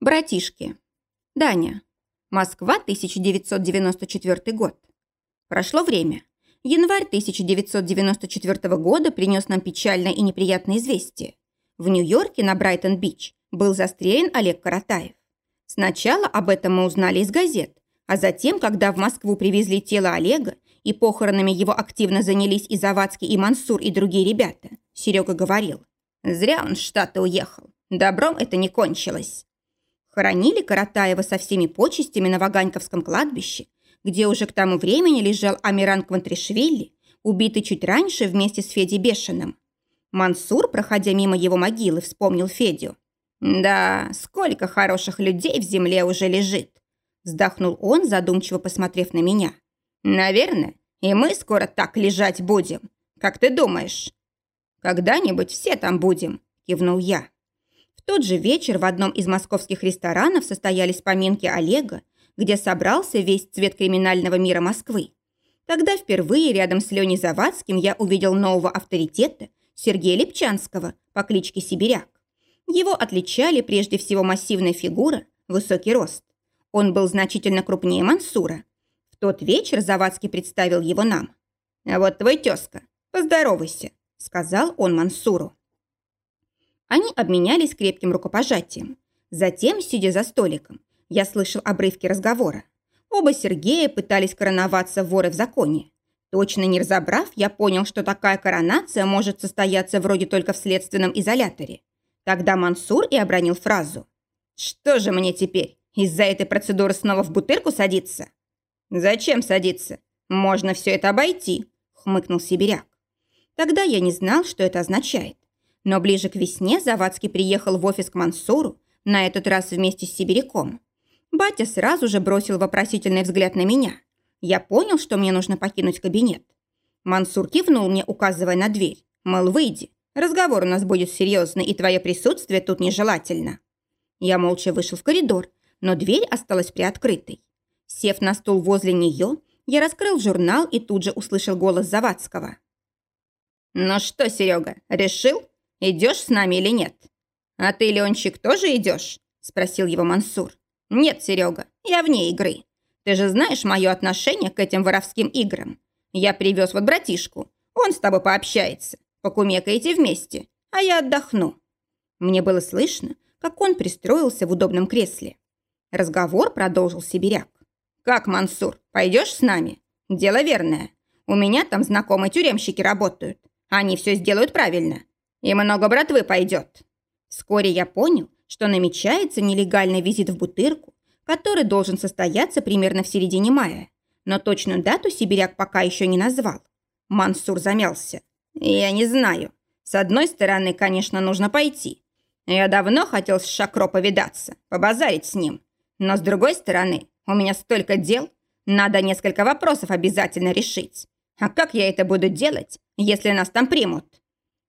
Братишки. Даня. Москва, 1994 год. Прошло время. Январь 1994 года принес нам печальное и неприятное известие. В Нью-Йорке на Брайтон-Бич был застрелен Олег Каратаев. Сначала об этом мы узнали из газет, а затем, когда в Москву привезли тело Олега и похоронами его активно занялись и Завадский, и Мансур, и другие ребята, Серега говорил, «Зря он в Штаты уехал. Добром это не кончилось». Хоронили Каратаева со всеми почестями на Ваганьковском кладбище, где уже к тому времени лежал Амиран Квантришвили, убитый чуть раньше вместе с Федей Бешеным. Мансур, проходя мимо его могилы, вспомнил Федю. «Да, сколько хороших людей в земле уже лежит!» Вздохнул он, задумчиво посмотрев на меня. «Наверное, и мы скоро так лежать будем. Как ты думаешь?» «Когда-нибудь все там будем», кивнул я тот же вечер в одном из московских ресторанов состоялись поминки Олега, где собрался весь цвет криминального мира Москвы. Тогда впервые рядом с Леней Завадским я увидел нового авторитета Сергея Липчанского по кличке Сибиряк. Его отличали прежде всего массивная фигура, высокий рост. Он был значительно крупнее Мансура. В тот вечер Завадский представил его нам. «А вот твой тезка, поздоровайся», — сказал он Мансуру. Они обменялись крепким рукопожатием. Затем, сидя за столиком, я слышал обрывки разговора. Оба Сергея пытались короноваться воры в законе. Точно не разобрав, я понял, что такая коронация может состояться вроде только в следственном изоляторе. Тогда Мансур и обронил фразу. «Что же мне теперь, из-за этой процедуры снова в бутырку садиться?» «Зачем садиться? Можно все это обойти», — хмыкнул сибиряк. Тогда я не знал, что это означает. Но ближе к весне Завадский приехал в офис к Мансуру, на этот раз вместе с сибиряком. Батя сразу же бросил вопросительный взгляд на меня. Я понял, что мне нужно покинуть кабинет. Мансур кивнул мне, указывая на дверь. Мол, выйди. Разговор у нас будет серьезный, и твое присутствие тут нежелательно. Я молча вышел в коридор, но дверь осталась приоткрытой. Сев на стул возле нее, я раскрыл журнал и тут же услышал голос Завадского. «Ну что, Серега, решил? Идешь с нами или нет?» «А ты, Ленчик, тоже идешь?» – спросил его Мансур. «Нет, Серега, я вне игры. Ты же знаешь мое отношение к этим воровским играм. Я привез вот братишку. Он с тобой пообщается. Покумекаете вместе, а я отдохну». Мне было слышно, как он пристроился в удобном кресле. Разговор продолжил сибиряк. «Как, Мансур, пойдешь с нами? Дело верное. У меня там знакомые тюремщики работают. Они все сделают правильно. И много братвы пойдет. Вскоре я понял, что намечается нелегальный визит в Бутырку, который должен состояться примерно в середине мая. Но точную дату сибиряк пока еще не назвал. Мансур замялся. «Я не знаю. С одной стороны, конечно, нужно пойти. Я давно хотел с Шакро повидаться, побазарить с ним. Но с другой стороны, у меня столько дел. Надо несколько вопросов обязательно решить. А как я это буду делать, если нас там примут?»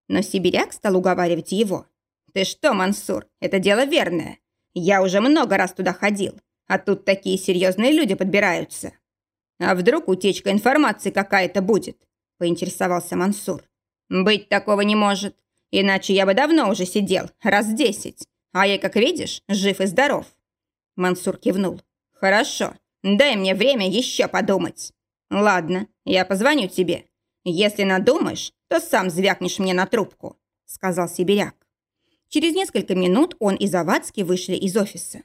Но сибиряк стал уговаривать его. «Ты что, Мансур, это дело верное. Я уже много раз туда ходил, а тут такие серьезные люди подбираются». «А вдруг утечка информации какая-то будет?» – поинтересовался Мансур. «Быть такого не может. Иначе я бы давно уже сидел, раз десять. А я, как видишь, жив и здоров». Мансур кивнул. «Хорошо. Дай мне время еще подумать». «Ладно, я позвоню тебе. Если надумаешь, то сам звякнешь мне на трубку», — сказал сибиряк. Через несколько минут он и Завадский вышли из офиса.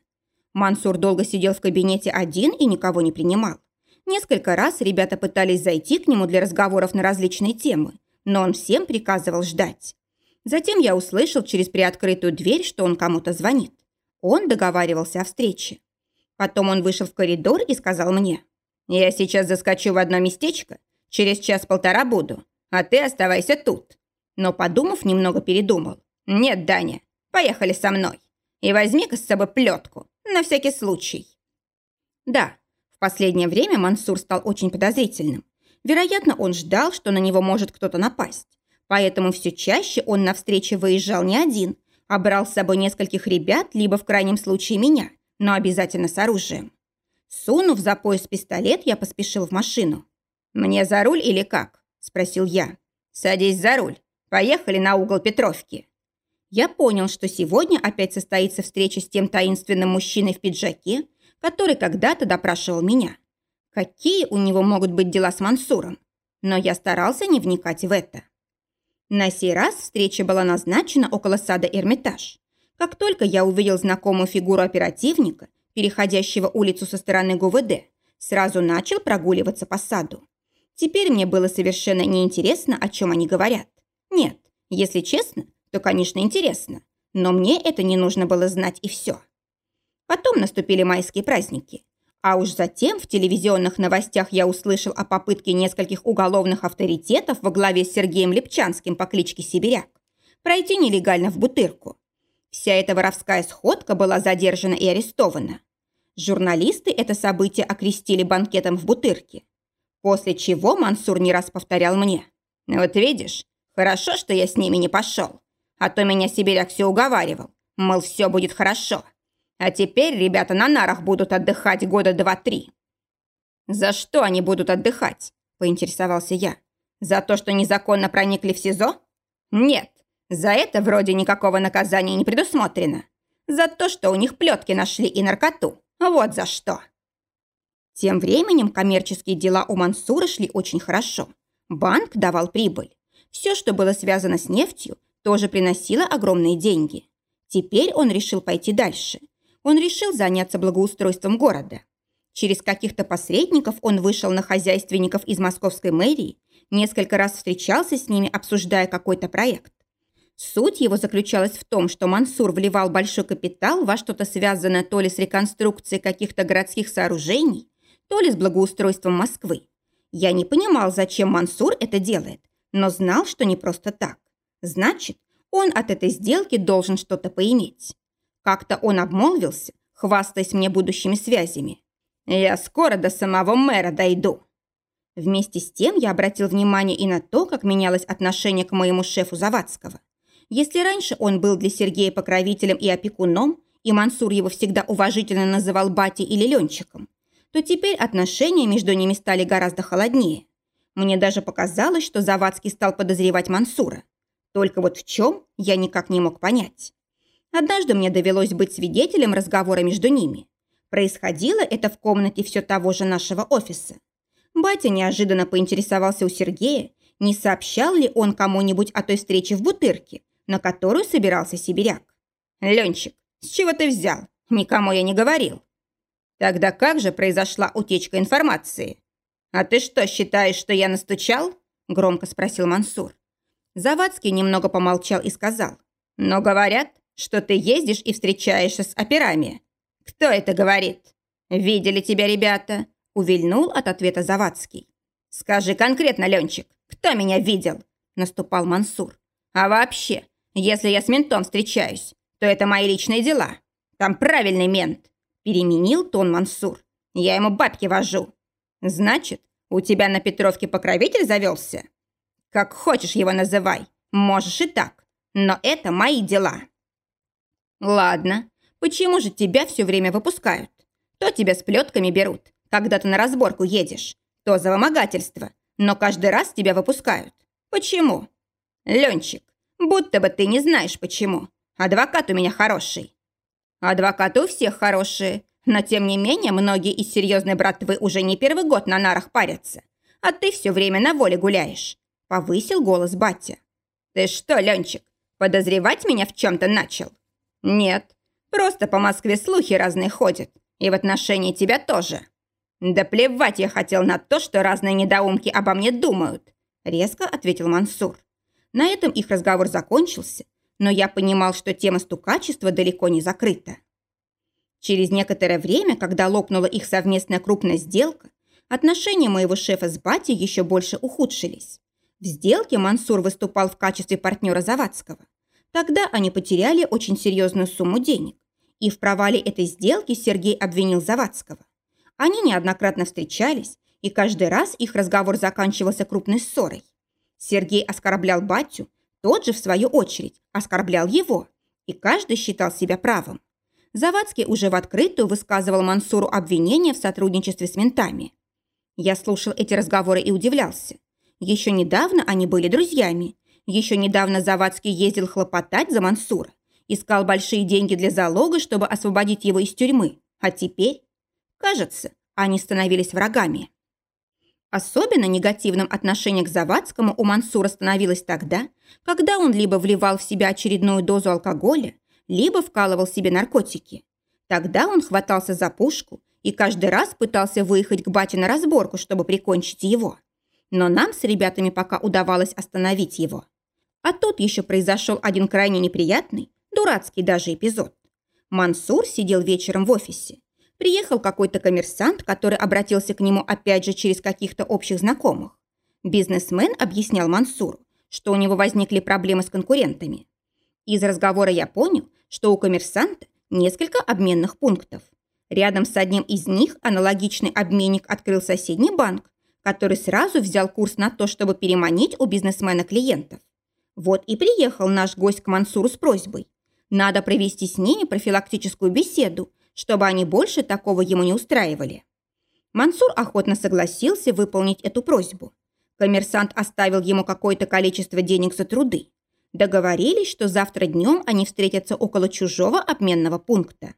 Мансур долго сидел в кабинете один и никого не принимал. Несколько раз ребята пытались зайти к нему для разговоров на различные темы, но он всем приказывал ждать. Затем я услышал через приоткрытую дверь, что он кому-то звонит. Он договаривался о встрече. Потом он вышел в коридор и сказал мне, «Я сейчас заскочу в одно местечко, через час-полтора буду а ты оставайся тут». Но, подумав, немного передумал. «Нет, Даня, поехали со мной. И возьми-ка с собой плетку, на всякий случай». Да, в последнее время Мансур стал очень подозрительным. Вероятно, он ждал, что на него может кто-то напасть. Поэтому все чаще он на встречи выезжал не один, а брал с собой нескольких ребят, либо в крайнем случае меня, но обязательно с оружием. Сунув за пояс пистолет, я поспешил в машину. «Мне за руль или как?» спросил я. «Садись за руль. Поехали на угол Петровки». Я понял, что сегодня опять состоится встреча с тем таинственным мужчиной в пиджаке, который когда-то допрашивал меня. Какие у него могут быть дела с Мансуром? Но я старался не вникать в это. На сей раз встреча была назначена около сада Эрмитаж. Как только я увидел знакомую фигуру оперативника, переходящего улицу со стороны ГУВД, сразу начал прогуливаться по саду. Теперь мне было совершенно неинтересно, о чем они говорят. Нет, если честно, то, конечно, интересно. Но мне это не нужно было знать и все. Потом наступили майские праздники. А уж затем в телевизионных новостях я услышал о попытке нескольких уголовных авторитетов во главе с Сергеем Лепчанским по кличке Сибиряк пройти нелегально в Бутырку. Вся эта воровская сходка была задержана и арестована. Журналисты это событие окрестили банкетом в Бутырке. После чего Мансур не раз повторял мне. «Вот видишь, хорошо, что я с ними не пошел. А то меня Сибиряк все уговаривал. Мол, все будет хорошо. А теперь ребята на нарах будут отдыхать года два-три». «За что они будут отдыхать?» – поинтересовался я. «За то, что незаконно проникли в СИЗО?» «Нет, за это вроде никакого наказания не предусмотрено. За то, что у них плетки нашли и наркоту. Вот за что». Тем временем коммерческие дела у Мансура шли очень хорошо. Банк давал прибыль. Все, что было связано с нефтью, тоже приносило огромные деньги. Теперь он решил пойти дальше. Он решил заняться благоустройством города. Через каких-то посредников он вышел на хозяйственников из московской мэрии, несколько раз встречался с ними, обсуждая какой-то проект. Суть его заключалась в том, что Мансур вливал большой капитал во что-то связанное то ли с реконструкцией каких-то городских сооружений, то ли с благоустройством Москвы. Я не понимал, зачем Мансур это делает, но знал, что не просто так. Значит, он от этой сделки должен что-то поиметь. Как-то он обмолвился, хвастаясь мне будущими связями. «Я скоро до самого мэра дойду». Вместе с тем я обратил внимание и на то, как менялось отношение к моему шефу Завадского. Если раньше он был для Сергея покровителем и опекуном, и Мансур его всегда уважительно называл батей или Ленчиком, то теперь отношения между ними стали гораздо холоднее. Мне даже показалось, что Завадский стал подозревать Мансура. Только вот в чем я никак не мог понять. Однажды мне довелось быть свидетелем разговора между ними. Происходило это в комнате все того же нашего офиса. Батя неожиданно поинтересовался у Сергея, не сообщал ли он кому-нибудь о той встрече в Бутырке, на которую собирался сибиряк. «Ленчик, с чего ты взял? Никому я не говорил». Тогда как же произошла утечка информации? А ты что, считаешь, что я настучал? Громко спросил Мансур. Завадский немного помолчал и сказал. Но говорят, что ты ездишь и встречаешься с операми. Кто это говорит? Видели тебя ребята? Увильнул от ответа Завадский. Скажи конкретно, Ленчик, кто меня видел? Наступал Мансур. А вообще, если я с ментом встречаюсь, то это мои личные дела. Там правильный мент. Переменил тон Мансур. Я ему бабки вожу. Значит, у тебя на Петровке покровитель завелся? Как хочешь его называй. Можешь и так. Но это мои дела. Ладно. Почему же тебя все время выпускают? То тебя с плетками берут, когда ты на разборку едешь, то за вымогательство. Но каждый раз тебя выпускают. Почему? Ленчик, будто бы ты не знаешь почему. Адвокат у меня хороший. Адвокаты у всех хорошие, но тем не менее многие из серьезной братвы уже не первый год на нарах парятся, а ты все время на воле гуляешь», — повысил голос батя. «Ты что, Ленчик, подозревать меня в чем-то начал?» «Нет, просто по Москве слухи разные ходят, и в отношении тебя тоже». «Да плевать я хотел на то, что разные недоумки обо мне думают», — резко ответил Мансур. На этом их разговор закончился, но я понимал, что тема стукачества далеко не закрыта. Через некоторое время, когда лопнула их совместная крупная сделка, отношения моего шефа с батей еще больше ухудшились. В сделке Мансур выступал в качестве партнера Завадского. Тогда они потеряли очень серьезную сумму денег. И в провале этой сделки Сергей обвинил Завадского. Они неоднократно встречались, и каждый раз их разговор заканчивался крупной ссорой. Сергей оскорблял батю, тот же, в свою очередь, оскорблял его, и каждый считал себя правым. Завадский уже в открытую высказывал Мансуру обвинения в сотрудничестве с ментами. Я слушал эти разговоры и удивлялся. Еще недавно они были друзьями, Еще недавно Завадский ездил хлопотать за Мансура, искал большие деньги для залога, чтобы освободить его из тюрьмы. А теперь, кажется, они становились врагами. Особенно негативным отношение к Завадскому у Мансура становилось тогда, когда он либо вливал в себя очередную дозу алкоголя, либо вкалывал себе наркотики. Тогда он хватался за пушку и каждый раз пытался выехать к бате на разборку, чтобы прикончить его. Но нам с ребятами пока удавалось остановить его. А тут еще произошел один крайне неприятный, дурацкий даже эпизод. Мансур сидел вечером в офисе. Приехал какой-то коммерсант, который обратился к нему опять же через каких-то общих знакомых. Бизнесмен объяснял Мансуру, что у него возникли проблемы с конкурентами. Из разговора я понял, что у коммерсанта несколько обменных пунктов. Рядом с одним из них аналогичный обменник открыл соседний банк, который сразу взял курс на то, чтобы переманить у бизнесмена клиентов. Вот и приехал наш гость к Мансуру с просьбой. Надо провести с ними профилактическую беседу, чтобы они больше такого ему не устраивали. Мансур охотно согласился выполнить эту просьбу. Коммерсант оставил ему какое-то количество денег за труды. Договорились, что завтра днем они встретятся около чужого обменного пункта.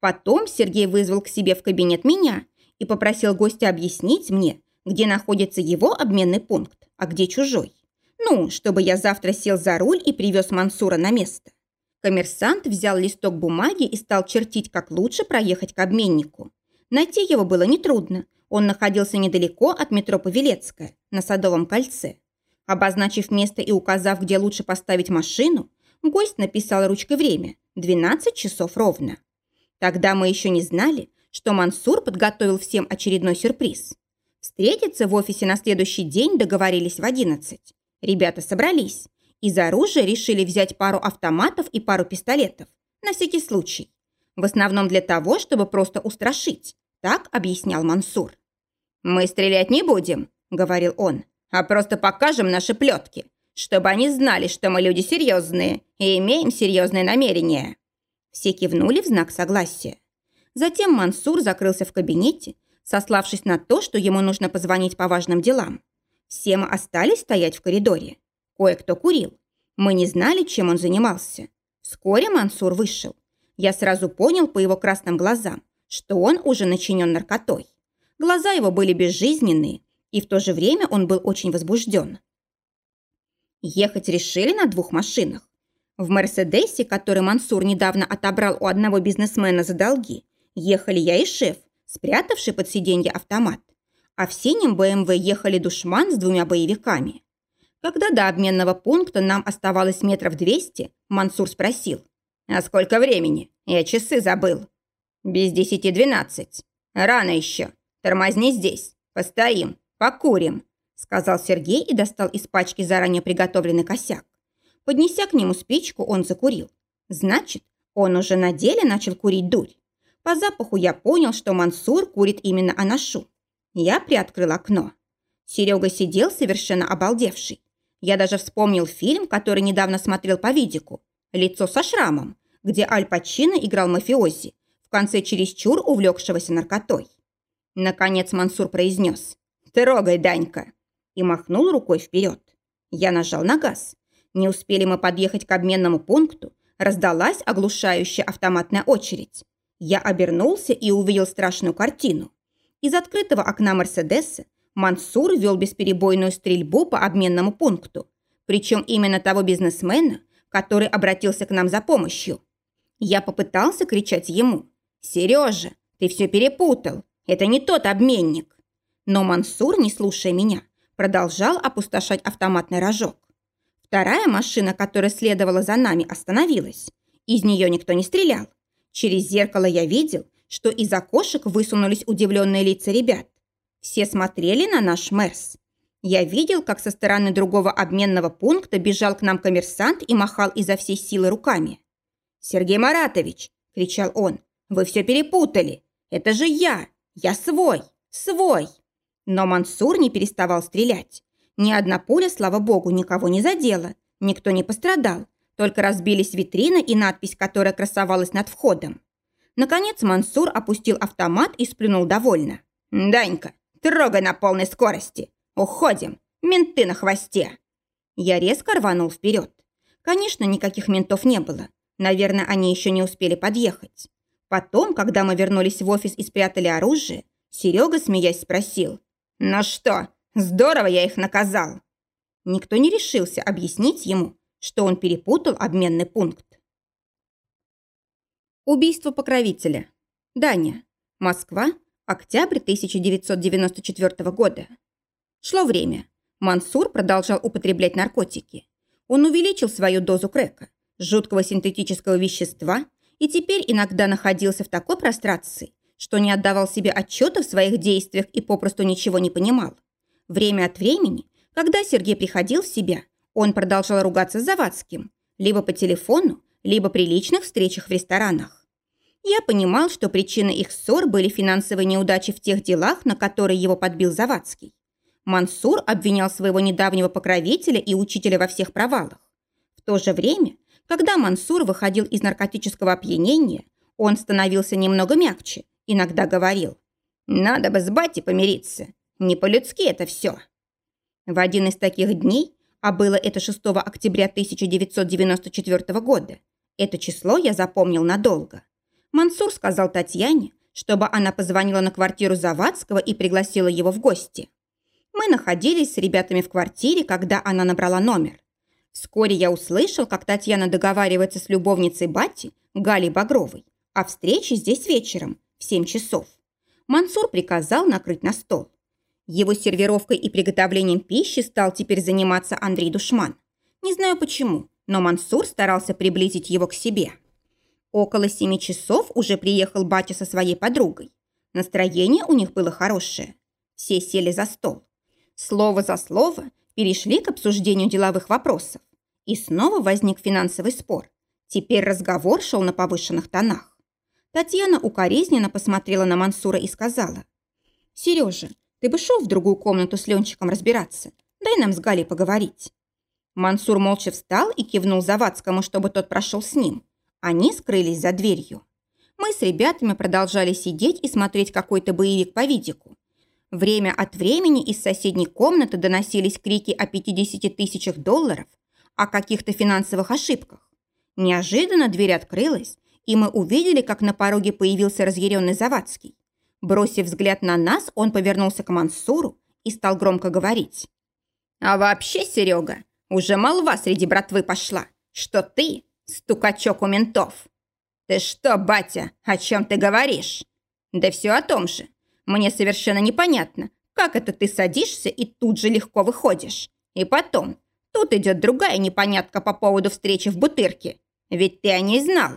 Потом Сергей вызвал к себе в кабинет меня и попросил гостя объяснить мне, где находится его обменный пункт, а где чужой. Ну, чтобы я завтра сел за руль и привез Мансура на место. Коммерсант взял листок бумаги и стал чертить, как лучше проехать к обменнику. Найти его было нетрудно. Он находился недалеко от метро Павелецкая, на Садовом кольце. Обозначив место и указав, где лучше поставить машину, гость написал ручкой время – 12 часов ровно. Тогда мы еще не знали, что Мансур подготовил всем очередной сюрприз. Встретиться в офисе на следующий день договорились в 11. Ребята собрались. Из оружия решили взять пару автоматов и пару пистолетов. На всякий случай. В основном для того, чтобы просто устрашить. Так объяснял Мансур. «Мы стрелять не будем», — говорил он а просто покажем наши плетки, чтобы они знали, что мы люди серьезные и имеем серьезные намерения». Все кивнули в знак согласия. Затем Мансур закрылся в кабинете, сославшись на то, что ему нужно позвонить по важным делам. Все мы остались стоять в коридоре. Кое-кто курил. Мы не знали, чем он занимался. Вскоре Мансур вышел. Я сразу понял по его красным глазам, что он уже начинен наркотой. Глаза его были безжизненные, и в то же время он был очень возбужден. Ехать решили на двух машинах. В «Мерседесе», который Мансур недавно отобрал у одного бизнесмена за долги, ехали я и шеф, спрятавший под сиденье автомат. А в синем БМВ ехали душман с двумя боевиками. Когда до обменного пункта нам оставалось метров двести, Мансур спросил. «А сколько времени? Я часы забыл». «Без десяти двенадцать. Рано еще. Тормозни здесь. Постоим. «Покурим», – сказал Сергей и достал из пачки заранее приготовленный косяк. Поднеся к нему спичку, он закурил. Значит, он уже на деле начал курить дурь. По запаху я понял, что Мансур курит именно Анашу. Я приоткрыл окно. Серега сидел совершенно обалдевший. Я даже вспомнил фильм, который недавно смотрел по видику «Лицо со шрамом», где Аль Пачино играл мафиози, в конце чересчур увлекшегося наркотой. Наконец Мансур произнес. «Трогай, Данька!» и махнул рукой вперед. Я нажал на газ. Не успели мы подъехать к обменному пункту, раздалась оглушающая автоматная очередь. Я обернулся и увидел страшную картину. Из открытого окна Мерседеса Мансур вел бесперебойную стрельбу по обменному пункту, причем именно того бизнесмена, который обратился к нам за помощью. Я попытался кричать ему. «Сережа, ты все перепутал. Это не тот обменник». Но Мансур, не слушая меня, продолжал опустошать автоматный рожок. Вторая машина, которая следовала за нами, остановилась. Из нее никто не стрелял. Через зеркало я видел, что из окошек высунулись удивленные лица ребят. Все смотрели на наш Мерс. Я видел, как со стороны другого обменного пункта бежал к нам коммерсант и махал изо всей силы руками. «Сергей Маратович!» – кричал он. «Вы все перепутали! Это же я! Я свой! Свой!» Но Мансур не переставал стрелять. Ни одна пуля, слава богу, никого не задела. Никто не пострадал. Только разбились витрина и надпись, которая красовалась над входом. Наконец Мансур опустил автомат и сплюнул довольно. «Данька, трогай на полной скорости. Уходим. Менты на хвосте». Я резко рванул вперед. Конечно, никаких ментов не было. Наверное, они еще не успели подъехать. Потом, когда мы вернулись в офис и спрятали оружие, Серега, смеясь, спросил. «Ну что, здорово я их наказал!» Никто не решился объяснить ему, что он перепутал обменный пункт. Убийство покровителя. Даня. Москва. Октябрь 1994 года. Шло время. Мансур продолжал употреблять наркотики. Он увеличил свою дозу крека, жуткого синтетического вещества, и теперь иногда находился в такой прострации, что не отдавал себе отчета в своих действиях и попросту ничего не понимал. Время от времени, когда Сергей приходил в себя, он продолжал ругаться с Завадским, либо по телефону, либо при личных встречах в ресторанах. Я понимал, что причиной их ссор были финансовые неудачи в тех делах, на которые его подбил Завадский. Мансур обвинял своего недавнего покровителя и учителя во всех провалах. В то же время, когда Мансур выходил из наркотического опьянения, он становился немного мягче, иногда говорил «Надо бы с батей помириться, не по-людски это все». В один из таких дней, а было это 6 октября 1994 года, это число я запомнил надолго, Мансур сказал Татьяне, чтобы она позвонила на квартиру Завадского и пригласила его в гости. Мы находились с ребятами в квартире, когда она набрала номер. Вскоре я услышал, как Татьяна договаривается с любовницей Бати, Галей Багровой, о встрече здесь вечером в 7 часов. Мансур приказал накрыть на стол. Его сервировкой и приготовлением пищи стал теперь заниматься Андрей Душман. Не знаю почему, но Мансур старался приблизить его к себе. Около семи часов уже приехал батя со своей подругой. Настроение у них было хорошее. Все сели за стол. Слово за слово перешли к обсуждению деловых вопросов. И снова возник финансовый спор. Теперь разговор шел на повышенных тонах. Татьяна укоризненно посмотрела на Мансура и сказала. «Сережа, ты бы шел в другую комнату с Ленчиком разбираться. Дай нам с Галей поговорить». Мансур молча встал и кивнул Завадскому, чтобы тот прошел с ним. Они скрылись за дверью. Мы с ребятами продолжали сидеть и смотреть какой-то боевик по видику. Время от времени из соседней комнаты доносились крики о 50 тысячах долларов, о каких-то финансовых ошибках. Неожиданно дверь открылась, и мы увидели, как на пороге появился разъяренный Завадский. Бросив взгляд на нас, он повернулся к Мансуру и стал громко говорить. «А вообще, Серега, уже молва среди братвы пошла, что ты стукачок у ментов». «Ты что, батя, о чем ты говоришь?» «Да все о том же. Мне совершенно непонятно, как это ты садишься и тут же легко выходишь. И потом, тут идет другая непонятка по поводу встречи в Бутырке. Ведь ты о ней знал.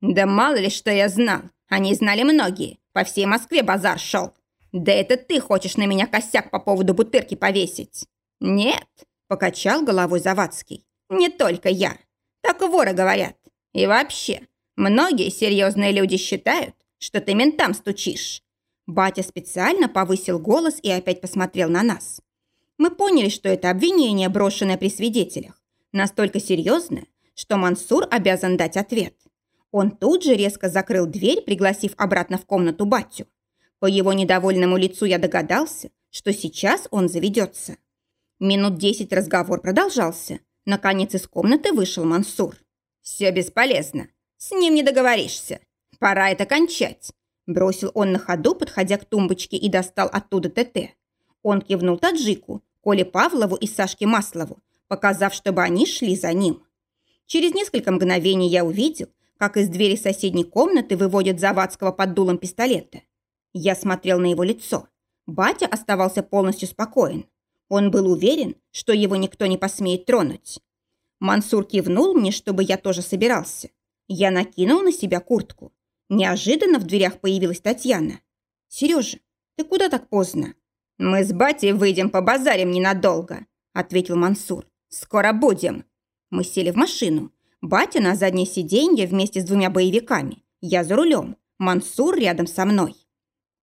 Да мало ли, что я знал. Они знали многие. По всей Москве базар шел. Да это ты хочешь на меня косяк по поводу Бутырки повесить. Нет, покачал головой Завадский. Не только я. Так воры говорят. И вообще, многие серьезные люди считают, что ты ментам стучишь. Батя специально повысил голос и опять посмотрел на нас. Мы поняли, что это обвинение, брошенное при свидетелях, настолько серьезное, что Мансур обязан дать ответ. Он тут же резко закрыл дверь, пригласив обратно в комнату батю. По его недовольному лицу я догадался, что сейчас он заведется. Минут десять разговор продолжался. Наконец из комнаты вышел Мансур. «Все бесполезно. С ним не договоришься. Пора это кончать. Бросил он на ходу, подходя к тумбочке и достал оттуда ТТ. Он кивнул таджику, Коле Павлову и Сашке Маслову, показав, чтобы они шли за ним. Через несколько мгновений я увидел, как из двери соседней комнаты выводят Завадского под дулом пистолета. Я смотрел на его лицо. Батя оставался полностью спокоен. Он был уверен, что его никто не посмеет тронуть. Мансур кивнул мне, чтобы я тоже собирался. Я накинул на себя куртку. Неожиданно в дверях появилась Татьяна. «Сережа, ты куда так поздно?» «Мы с батей выйдем по базарим ненадолго», – ответил Мансур. «Скоро будем». Мы сели в машину. Батя на заднее сиденье вместе с двумя боевиками. Я за рулем. Мансур рядом со мной.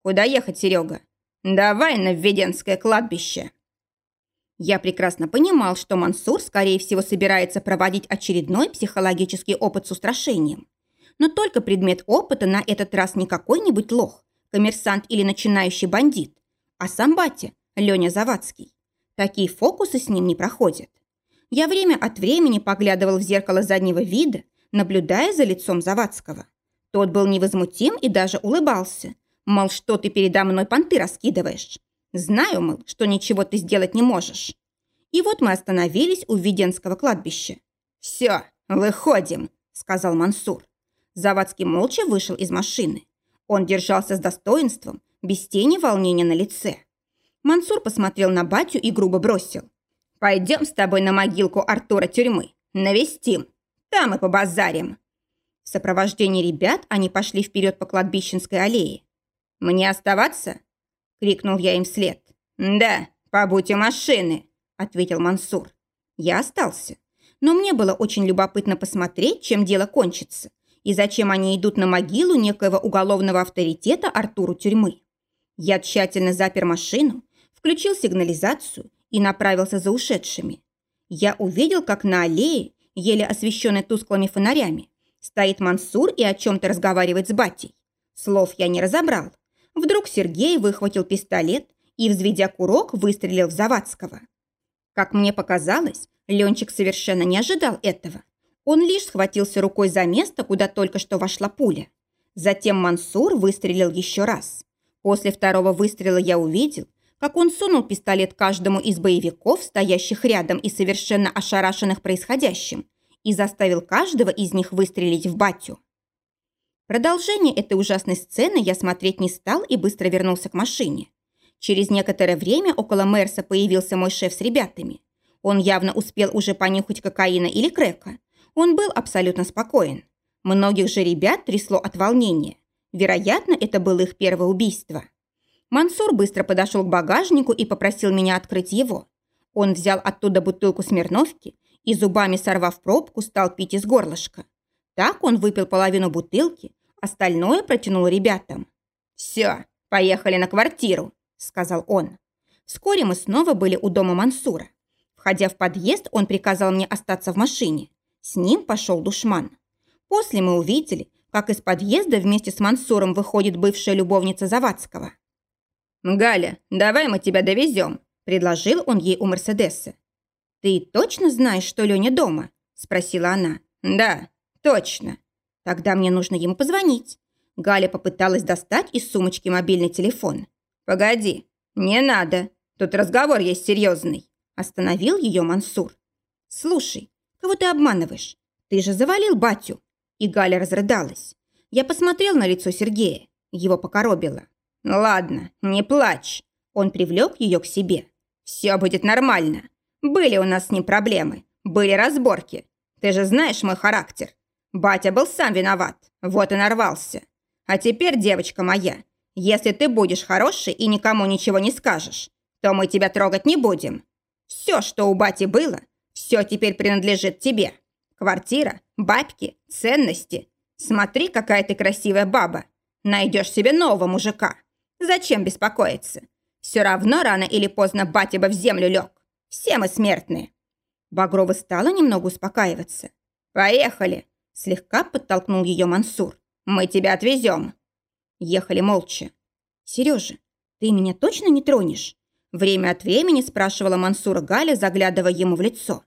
«Куда ехать, Серега?» «Давай на Введенское кладбище». Я прекрасно понимал, что Мансур, скорее всего, собирается проводить очередной психологический опыт с устрашением но только предмет опыта на этот раз не какой-нибудь лох, коммерсант или начинающий бандит, а сам батя, Леня Завадский. Такие фокусы с ним не проходят. Я время от времени поглядывал в зеркало заднего вида, наблюдая за лицом Завадского. Тот был невозмутим и даже улыбался. Мол, что ты передо мной понты раскидываешь? Знаю, мол, что ничего ты сделать не можешь. И вот мы остановились у Введенского кладбища. «Все, выходим», — сказал Мансур. Завадский молча вышел из машины. Он держался с достоинством, без тени волнения на лице. Мансур посмотрел на батю и грубо бросил. «Пойдем с тобой на могилку Артура тюрьмы. Навестим. Там и побазарим». В сопровождении ребят они пошли вперед по кладбищенской аллее. «Мне оставаться?» – крикнул я им вслед. «Да, побудь у машины», – ответил Мансур. Я остался. Но мне было очень любопытно посмотреть, чем дело кончится, и зачем они идут на могилу некоего уголовного авторитета Артуру тюрьмы. Я тщательно запер машину, включил сигнализацию и направился за ушедшими. Я увидел, как на аллее, еле освещенной тусклыми фонарями, стоит Мансур и о чем-то разговаривает с батей. Слов я не разобрал. Вдруг Сергей выхватил пистолет и, взведя курок, выстрелил в Завадского. Как мне показалось, Ленчик совершенно не ожидал этого. Он лишь схватился рукой за место, куда только что вошла пуля. Затем Мансур выстрелил еще раз. После второго выстрела я увидел, как он сунул пистолет каждому из боевиков, стоящих рядом и совершенно ошарашенных происходящим, и заставил каждого из них выстрелить в батю. Продолжение этой ужасной сцены я смотреть не стал и быстро вернулся к машине. Через некоторое время около Мерса появился мой шеф с ребятами. Он явно успел уже понюхать кокаина или крека. Он был абсолютно спокоен. Многих же ребят трясло от волнения. Вероятно, это было их первое убийство. Мансур быстро подошел к багажнику и попросил меня открыть его. Он взял оттуда бутылку Смирновки и, зубами сорвав пробку, стал пить из горлышка. Так он выпил половину бутылки, остальное протянул ребятам. «Все, поехали на квартиру», — сказал он. Вскоре мы снова были у дома Мансура. Входя в подъезд, он приказал мне остаться в машине. С ним пошел душман. После мы увидели, как из подъезда вместе с Мансуром выходит бывшая любовница Завадского. «Галя, давай мы тебя довезем», – предложил он ей у Мерседеса. «Ты точно знаешь, что Леня дома?» – спросила она. «Да, точно. Тогда мне нужно ему позвонить». Галя попыталась достать из сумочки мобильный телефон. «Погоди, не надо. Тут разговор есть серьезный», – остановил ее Мансур. «Слушай, кого ты обманываешь? Ты же завалил батю. И Галя разрыдалась. Я посмотрел на лицо Сергея. Его покоробило. «Ладно, не плачь». Он привлек ее к себе. «Все будет нормально. Были у нас с ним проблемы. Были разборки. Ты же знаешь мой характер. Батя был сам виноват. Вот и нарвался. А теперь, девочка моя, если ты будешь хороший и никому ничего не скажешь, то мы тебя трогать не будем. Все, что у бати было, все теперь принадлежит тебе. Квартира, бабки, ценности. Смотри, какая ты красивая баба. Найдешь себе нового мужика. Зачем беспокоиться? Все равно рано или поздно батя бы в землю лег. Все мы смертные. Багрова стала немного успокаиваться. «Поехали!» – слегка подтолкнул ее Мансур. «Мы тебя отвезем!» Ехали молча. «Сережа, ты меня точно не тронешь?» Время от времени спрашивала Мансура Галя, заглядывая ему в лицо.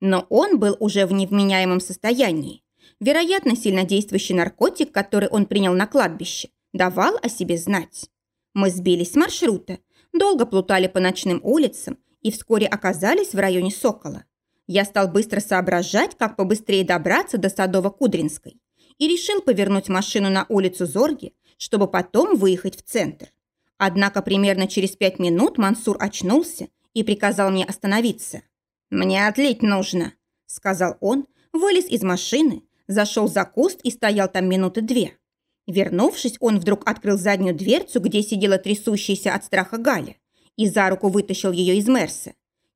Но он был уже в невменяемом состоянии. Вероятно, сильнодействующий наркотик, который он принял на кладбище, давал о себе знать. Мы сбились с маршрута, долго плутали по ночным улицам и вскоре оказались в районе Сокола. Я стал быстро соображать, как побыстрее добраться до Садово-Кудринской и решил повернуть машину на улицу Зорги, чтобы потом выехать в центр. Однако примерно через пять минут Мансур очнулся и приказал мне остановиться. «Мне отлить нужно», — сказал он, вылез из машины, зашел за куст и стоял там минуты две. Вернувшись, он вдруг открыл заднюю дверцу, где сидела трясущаяся от страха Галя, и за руку вытащил ее из Мерса.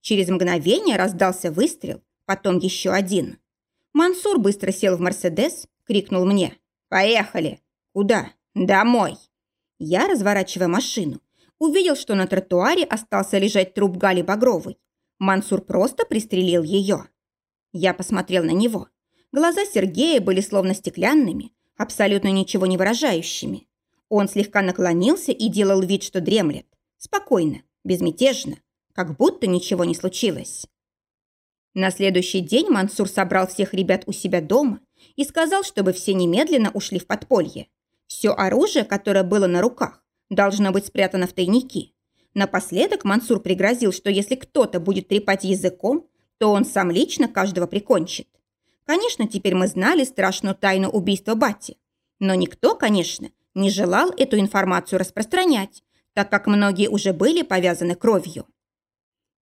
Через мгновение раздался выстрел, потом еще один. Мансур быстро сел в Мерседес, крикнул мне «Поехали!» «Куда?» «Домой!» Я, разворачивая машину, увидел, что на тротуаре остался лежать труп Гали Багровой. Мансур просто пристрелил ее. Я посмотрел на него. Глаза Сергея были словно стеклянными, абсолютно ничего не выражающими. Он слегка наклонился и делал вид, что дремлет. Спокойно, безмятежно, как будто ничего не случилось. На следующий день Мансур собрал всех ребят у себя дома и сказал, чтобы все немедленно ушли в подполье. Все оружие, которое было на руках, должно быть спрятано в тайники. Напоследок Мансур пригрозил, что если кто-то будет трепать языком, то он сам лично каждого прикончит. Конечно, теперь мы знали страшную тайну убийства Бати. Но никто, конечно, не желал эту информацию распространять, так как многие уже были повязаны кровью.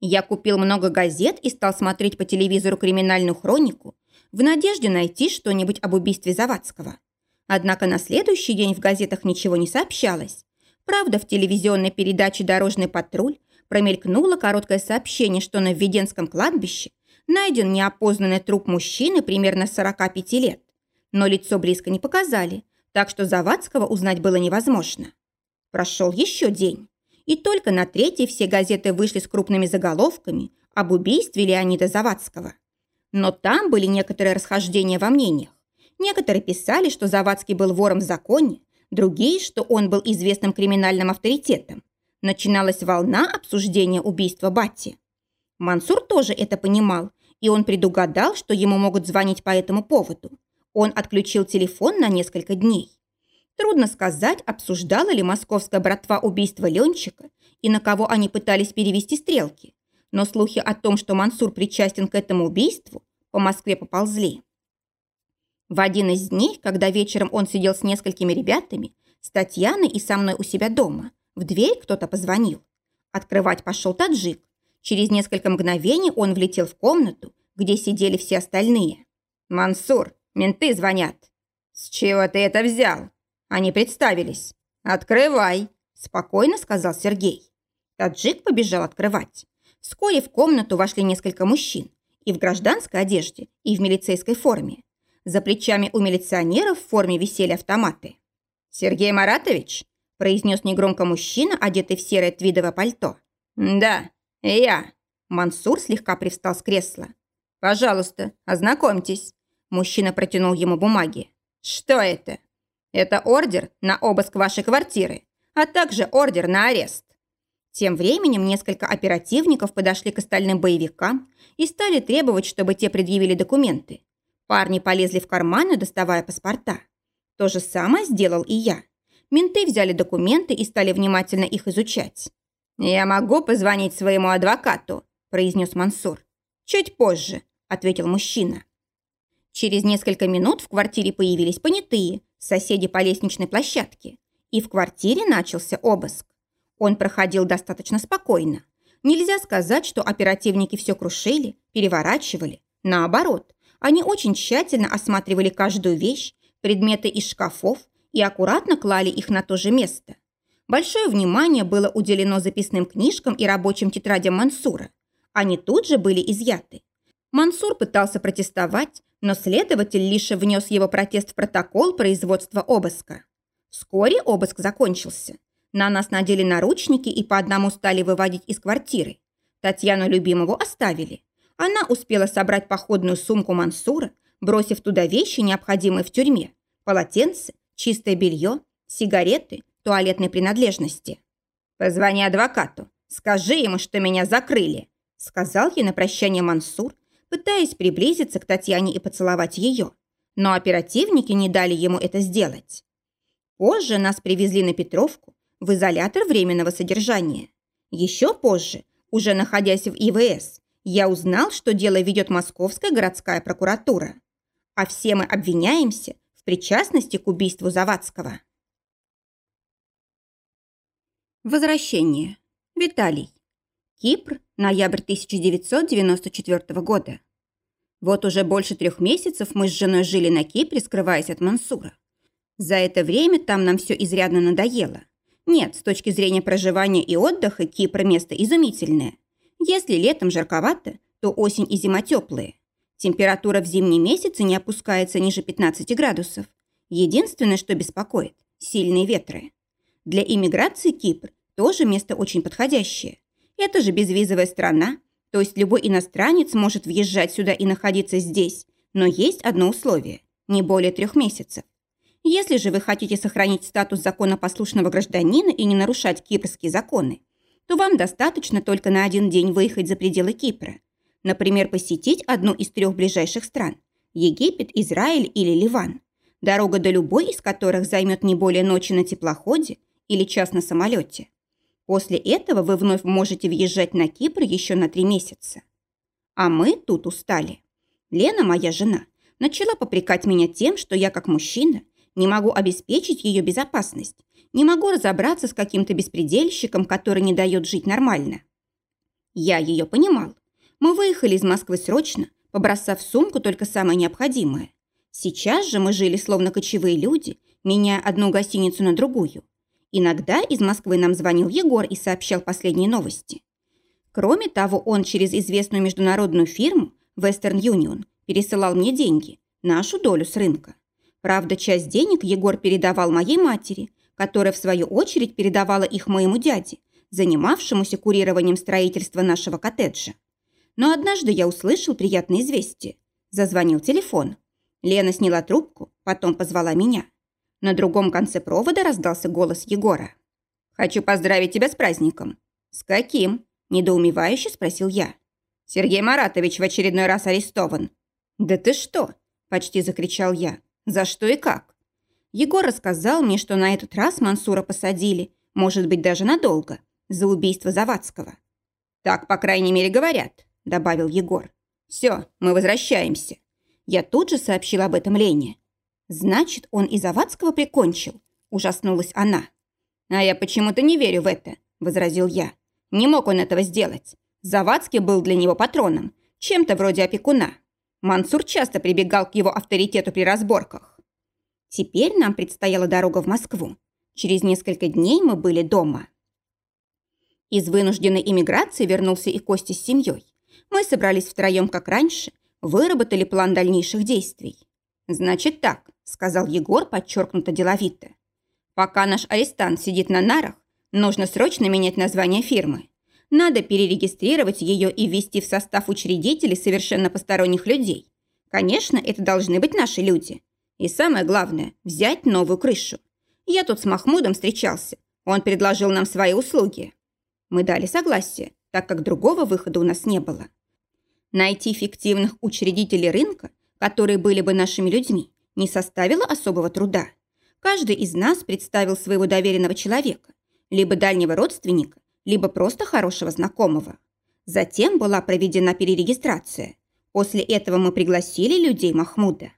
Я купил много газет и стал смотреть по телевизору криминальную хронику в надежде найти что-нибудь об убийстве Завадского. Однако на следующий день в газетах ничего не сообщалось. Правда, в телевизионной передаче «Дорожный патруль» промелькнуло короткое сообщение, что на Введенском кладбище найден неопознанный труп мужчины примерно 45 лет. Но лицо близко не показали, так что Завадского узнать было невозможно. Прошел еще день. И только на третий все газеты вышли с крупными заголовками об убийстве Леонида Завадского. Но там были некоторые расхождения во мнениях. Некоторые писали, что Завадский был вором в законе, другие, что он был известным криминальным авторитетом. Начиналась волна обсуждения убийства Бати. Мансур тоже это понимал, и он предугадал, что ему могут звонить по этому поводу. Он отключил телефон на несколько дней. Трудно сказать, обсуждала ли московская братва убийство Ленчика и на кого они пытались перевести стрелки. Но слухи о том, что Мансур причастен к этому убийству, по Москве поползли. В один из дней, когда вечером он сидел с несколькими ребятами, с Татьяной и со мной у себя дома, в дверь кто-то позвонил. Открывать пошел таджик. Через несколько мгновений он влетел в комнату, где сидели все остальные. «Мансур, менты звонят». «С чего ты это взял?» Они представились. «Открывай», – спокойно сказал Сергей. Таджик побежал открывать. Вскоре в комнату вошли несколько мужчин. И в гражданской одежде, и в милицейской форме. За плечами у милиционеров в форме висели автоматы. «Сергей Маратович?» – произнес негромко мужчина, одетый в серое твидовое пальто. «Да, я». Мансур слегка привстал с кресла. «Пожалуйста, ознакомьтесь». Мужчина протянул ему бумаги. «Что это?» «Это ордер на обыск вашей квартиры, а также ордер на арест». Тем временем несколько оперативников подошли к остальным боевикам и стали требовать, чтобы те предъявили документы. Парни полезли в карманы, доставая паспорта. То же самое сделал и я. Менты взяли документы и стали внимательно их изучать. «Я могу позвонить своему адвокату», – произнес Мансур. «Чуть позже», – ответил мужчина. Через несколько минут в квартире появились понятые, соседи по лестничной площадке. И в квартире начался обыск. Он проходил достаточно спокойно. Нельзя сказать, что оперативники все крушили, переворачивали. Наоборот, они очень тщательно осматривали каждую вещь, предметы из шкафов и аккуратно клали их на то же место. Большое внимание было уделено записным книжкам и рабочим тетрадям Мансура. Они тут же были изъяты. Мансур пытался протестовать, но следователь лишь внес его протест в протокол производства обыска. Вскоре обыск закончился. На нас надели наручники и по одному стали выводить из квартиры. Татьяну Любимову оставили. Она успела собрать походную сумку Мансура, бросив туда вещи, необходимые в тюрьме, полотенце, чистое белье, сигареты, туалетной принадлежности. «Позвони адвокату, скажи ему, что меня закрыли», сказал ей на прощание Мансур, пытаясь приблизиться к Татьяне и поцеловать ее. Но оперативники не дали ему это сделать. Позже нас привезли на Петровку, в изолятор временного содержания. Еще позже, уже находясь в ИВС, я узнал, что дело ведет Московская городская прокуратура. А все мы обвиняемся в причастности к убийству Завадского. Возвращение. Виталий. Кипр, ноябрь 1994 года. Вот уже больше трех месяцев мы с женой жили на Кипре, скрываясь от Мансура. За это время там нам все изрядно надоело. Нет, с точки зрения проживания и отдыха Кипр – место изумительное – если летом жарковато, то осень и зима теплые. Температура в зимние месяцы не опускается ниже 15 градусов. Единственное, что беспокоит – сильные ветры. Для иммиграции Кипр тоже место очень подходящее. Это же безвизовая страна, то есть любой иностранец может въезжать сюда и находиться здесь, но есть одно условие – не более трех месяцев. Если же вы хотите сохранить статус законопослушного гражданина и не нарушать кипрские законы, то вам достаточно только на один день выехать за пределы Кипра. Например, посетить одну из трех ближайших стран – Египет, Израиль или Ливан. Дорога до любой из которых займет не более ночи на теплоходе или час на самолете. После этого вы вновь можете въезжать на Кипр еще на три месяца. А мы тут устали. Лена, моя жена, начала попрекать меня тем, что я как мужчина не могу обеспечить ее безопасность, не могу разобраться с каким-то беспредельщиком, который не дает жить нормально. Я ее понимал. Мы выехали из Москвы срочно, побросав в сумку только самое необходимое. Сейчас же мы жили словно кочевые люди, меняя одну гостиницу на другую. Иногда из Москвы нам звонил Егор и сообщал последние новости. Кроме того, он через известную международную фирму Western Union пересылал мне деньги, нашу долю с рынка. Правда, часть денег Егор передавал моей матери, которая, в свою очередь, передавала их моему дяде, занимавшемуся курированием строительства нашего коттеджа. Но однажды я услышал приятное известие. Зазвонил телефон. Лена сняла трубку, потом позвала меня. На другом конце провода раздался голос Егора. «Хочу поздравить тебя с праздником». «С каким?» – недоумевающе спросил я. «Сергей Маратович в очередной раз арестован». «Да ты что?» – почти закричал я. «За что и как?» Егор рассказал мне, что на этот раз Мансура посадили, может быть, даже надолго, за убийство Завадского. «Так, по крайней мере, говорят», – добавил Егор. «Все, мы возвращаемся». Я тут же сообщил об этом Лене. «Значит, он и Завадского прикончил?» – ужаснулась она. «А я почему-то не верю в это», – возразил я. «Не мог он этого сделать. Завадский был для него патроном, чем-то вроде опекуна. Мансур часто прибегал к его авторитету при разборках. Теперь нам предстояла дорога в Москву. Через несколько дней мы были дома. Из вынужденной иммиграции вернулся и Костя с семьей. Мы собрались втроем, как раньше, выработали план дальнейших действий. «Значит так», – сказал Егор подчеркнуто деловито. «Пока наш арестант сидит на нарах, нужно срочно менять название фирмы. Надо перерегистрировать ее и ввести в состав учредителей совершенно посторонних людей. Конечно, это должны быть наши люди. И самое главное – взять новую крышу. Я тут с Махмудом встречался. Он предложил нам свои услуги. Мы дали согласие, так как другого выхода у нас не было. Найти фиктивных учредителей рынка которые были бы нашими людьми, не составило особого труда. Каждый из нас представил своего доверенного человека, либо дальнего родственника, либо просто хорошего знакомого. Затем была проведена перерегистрация. После этого мы пригласили людей Махмуда.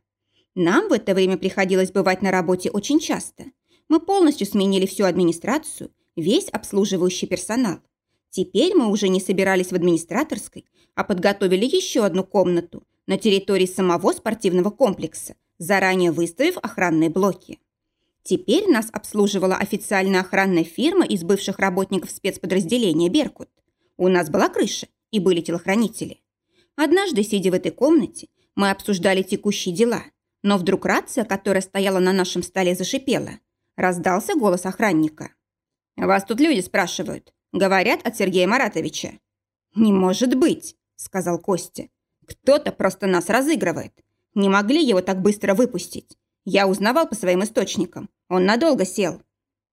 Нам в это время приходилось бывать на работе очень часто. Мы полностью сменили всю администрацию, весь обслуживающий персонал. Теперь мы уже не собирались в администраторской, а подготовили еще одну комнату, на территории самого спортивного комплекса, заранее выставив охранные блоки. Теперь нас обслуживала официальная охранная фирма из бывших работников спецподразделения «Беркут». У нас была крыша и были телохранители. Однажды, сидя в этой комнате, мы обсуждали текущие дела, но вдруг рация, которая стояла на нашем столе, зашипела. Раздался голос охранника. «Вас тут люди спрашивают. Говорят от Сергея Маратовича». «Не может быть», — сказал Костя. Кто-то просто нас разыгрывает. Не могли его так быстро выпустить. Я узнавал по своим источникам. Он надолго сел.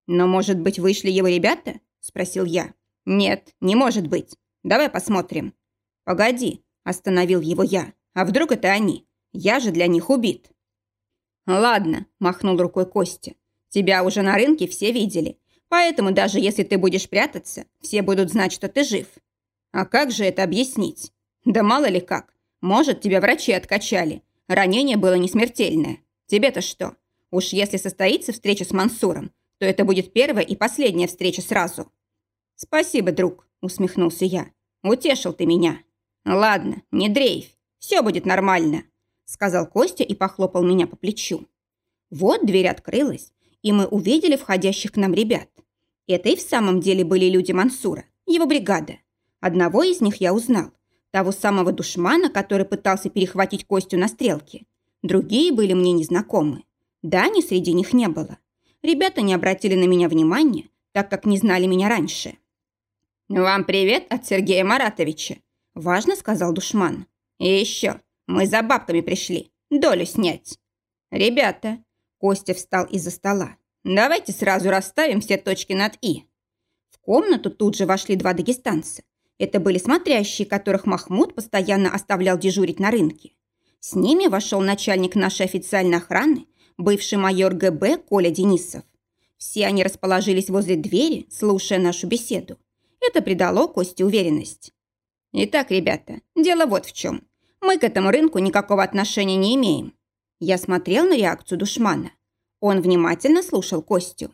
Но, может быть, вышли его ребята? Спросил я. Нет, не может быть. Давай посмотрим. Погоди, остановил его я. А вдруг это они? Я же для них убит. Ладно, махнул рукой Костя. Тебя уже на рынке все видели. Поэтому даже если ты будешь прятаться, все будут знать, что ты жив. А как же это объяснить? Да мало ли как. Может, тебя врачи откачали. Ранение было не смертельное. Тебе-то что? Уж если состоится встреча с Мансуром, то это будет первая и последняя встреча сразу. Спасибо, друг, усмехнулся я. Утешил ты меня. Ладно, не дрейфь. Все будет нормально, сказал Костя и похлопал меня по плечу. Вот дверь открылась, и мы увидели входящих к нам ребят. Это и в самом деле были люди Мансура, его бригада. Одного из них я узнал. Того самого душмана, который пытался перехватить Костю на стрелке. Другие были мне незнакомы. Дани среди них не было. Ребята не обратили на меня внимания, так как не знали меня раньше. «Вам привет от Сергея Маратовича», – важно сказал душман. «И еще, мы за бабками пришли, долю снять». «Ребята», – Костя встал из-за стола, – «давайте сразу расставим все точки над «и». В комнату тут же вошли два дагестанца Это были смотрящие, которых Махмуд постоянно оставлял дежурить на рынке. С ними вошел начальник нашей официальной охраны, бывший майор ГБ Коля Денисов. Все они расположились возле двери, слушая нашу беседу. Это придало Косте уверенность. Итак, ребята, дело вот в чем. Мы к этому рынку никакого отношения не имеем. Я смотрел на реакцию душмана. Он внимательно слушал Костю.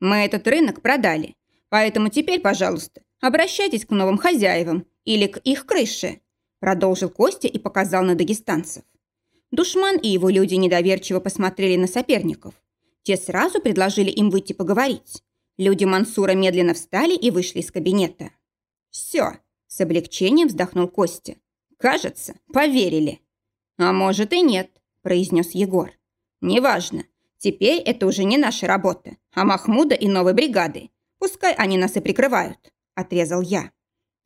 Мы этот рынок продали, поэтому теперь, пожалуйста, обращайтесь к новым хозяевам или к их крыше, продолжил Костя и показал на дагестанцев. Душман и его люди недоверчиво посмотрели на соперников. Те сразу предложили им выйти поговорить. Люди Мансура медленно встали и вышли из кабинета. «Все», – с облегчением вздохнул Костя. «Кажется, поверили». «А может и нет», – произнес Егор. «Неважно. Теперь это уже не наша работа, а Махмуда и новой бригады. Пускай они нас и прикрывают», – отрезал я.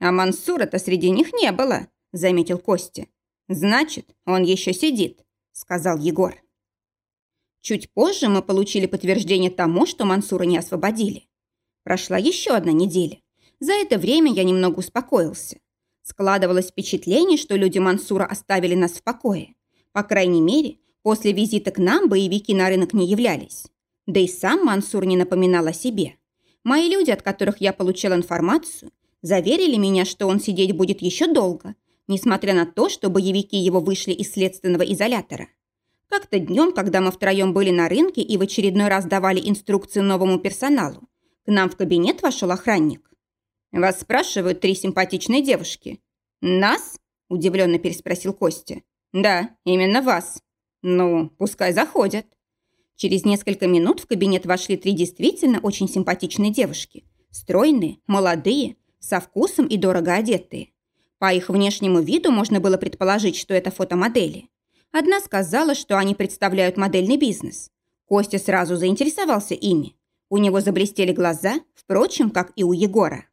«А Мансура-то среди них не было», – заметил Костя. «Значит, он еще сидит», – сказал Егор. Чуть позже мы получили подтверждение тому, что Мансура не освободили. Прошла еще одна неделя. За это время я немного успокоился. Складывалось впечатление, что люди Мансура оставили нас в покое. По крайней мере, после визита к нам боевики на рынок не являлись. Да и сам Мансур не напоминал о себе. Мои люди, от которых я получил информацию, заверили меня, что он сидеть будет еще долго, несмотря на то, что боевики его вышли из следственного изолятора. Как-то днем, когда мы втроем были на рынке и в очередной раз давали инструкции новому персоналу, к нам в кабинет вошел охранник. «Вас спрашивают три симпатичные девушки». «Нас?» – удивленно переспросил Костя. «Да, именно вас». «Ну, пускай заходят». Через несколько минут в кабинет вошли три действительно очень симпатичные девушки. Стройные, молодые, со вкусом и дорого одетые. По их внешнему виду можно было предположить, что это фотомодели. Одна сказала, что они представляют модельный бизнес. Костя сразу заинтересовался ими. У него заблестели глаза, впрочем, как и у Егора.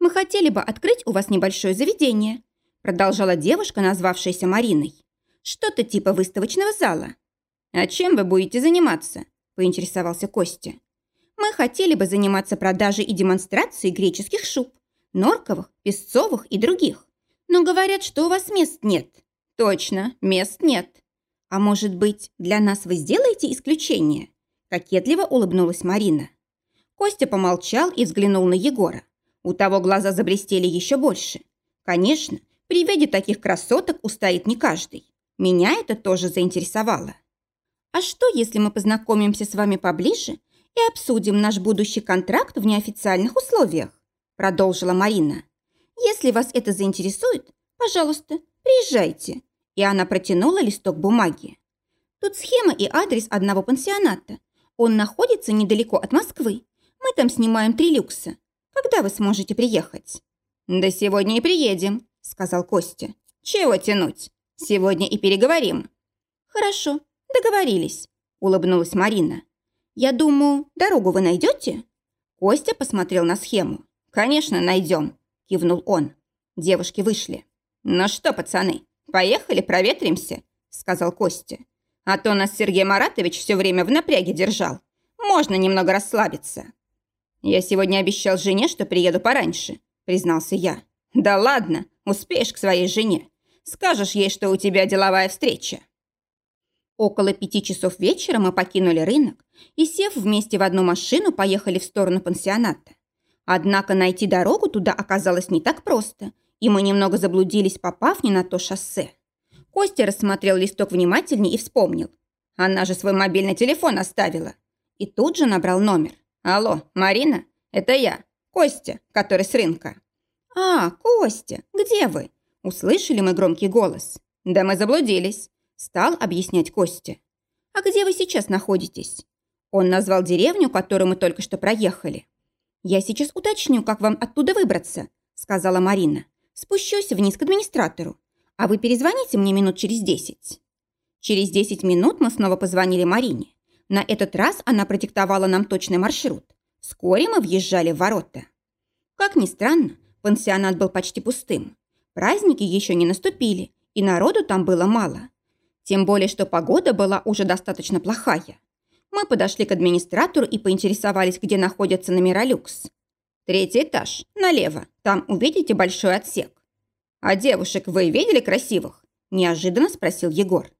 «Мы хотели бы открыть у вас небольшое заведение», продолжала девушка, назвавшаяся Мариной. «Что-то типа выставочного зала». «А чем вы будете заниматься?» поинтересовался Костя. «Мы хотели бы заниматься продажей и демонстрацией греческих шуб, норковых, песцовых и других. Но говорят, что у вас мест нет. Точно, мест нет. А может быть, для нас вы сделаете исключение? Кокетливо улыбнулась Марина. Костя помолчал и взглянул на Егора. У того глаза заблестели еще больше. Конечно, при виде таких красоток устоит не каждый. Меня это тоже заинтересовало. А что, если мы познакомимся с вами поближе и обсудим наш будущий контракт в неофициальных условиях? Продолжила Марина. Если вас это заинтересует, пожалуйста, приезжайте и она протянула листок бумаги. Тут схема и адрес одного пансионата. Он находится недалеко от Москвы. Мы там снимаем три люкса. Когда вы сможете приехать?» «Да сегодня и приедем», — сказал Костя. «Чего тянуть? Сегодня и переговорим». «Хорошо, договорились», — улыбнулась Марина. «Я думаю, дорогу вы найдете?» Костя посмотрел на схему. «Конечно, найдем», — кивнул он. Девушки вышли. «Ну что, пацаны, «Поехали, проветримся», — сказал Костя. «А то нас Сергей Маратович все время в напряге держал. Можно немного расслабиться». «Я сегодня обещал жене, что приеду пораньше», — признался я. «Да ладно, успеешь к своей жене. Скажешь ей, что у тебя деловая встреча». Около пяти часов вечера мы покинули рынок и, сев вместе в одну машину, поехали в сторону пансионата. Однако найти дорогу туда оказалось не так просто, и мы немного заблудились, попав не на то шоссе. Костя рассмотрел листок внимательнее и вспомнил. Она же свой мобильный телефон оставила. И тут же набрал номер. «Алло, Марина? Это я, Костя, который с рынка». «А, Костя, где вы?» Услышали мы громкий голос. «Да мы заблудились», – стал объяснять Костя. «А где вы сейчас находитесь?» Он назвал деревню, которую мы только что проехали. «Я сейчас уточню, как вам оттуда выбраться», – сказала Марина. Спущусь вниз к администратору, а вы перезвоните мне минут через десять». Через десять минут мы снова позвонили Марине. На этот раз она продиктовала нам точный маршрут. Вскоре мы въезжали в ворота. Как ни странно, пансионат был почти пустым. Праздники еще не наступили, и народу там было мало. Тем более, что погода была уже достаточно плохая. Мы подошли к администратору и поинтересовались, где находятся номера люкс. Третий этаж, налево. Там увидите большой отсек. А девушек вы видели красивых? Неожиданно спросил Егор.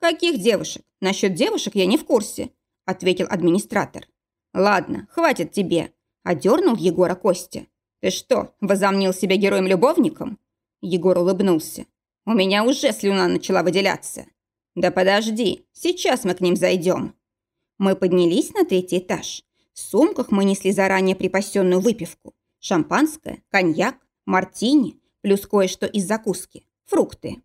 Каких девушек? Насчет девушек я не в курсе, ответил администратор. Ладно, хватит тебе, одернул Егора Костя. Ты что, возомнил себя героем-любовником? Егор улыбнулся. У меня уже слюна начала выделяться. Да подожди, сейчас мы к ним зайдем. Мы поднялись на третий этаж. В сумках мы несли заранее припасенную выпивку. Шампанское, коньяк, мартини, плюс кое-что из закуски, фрукты.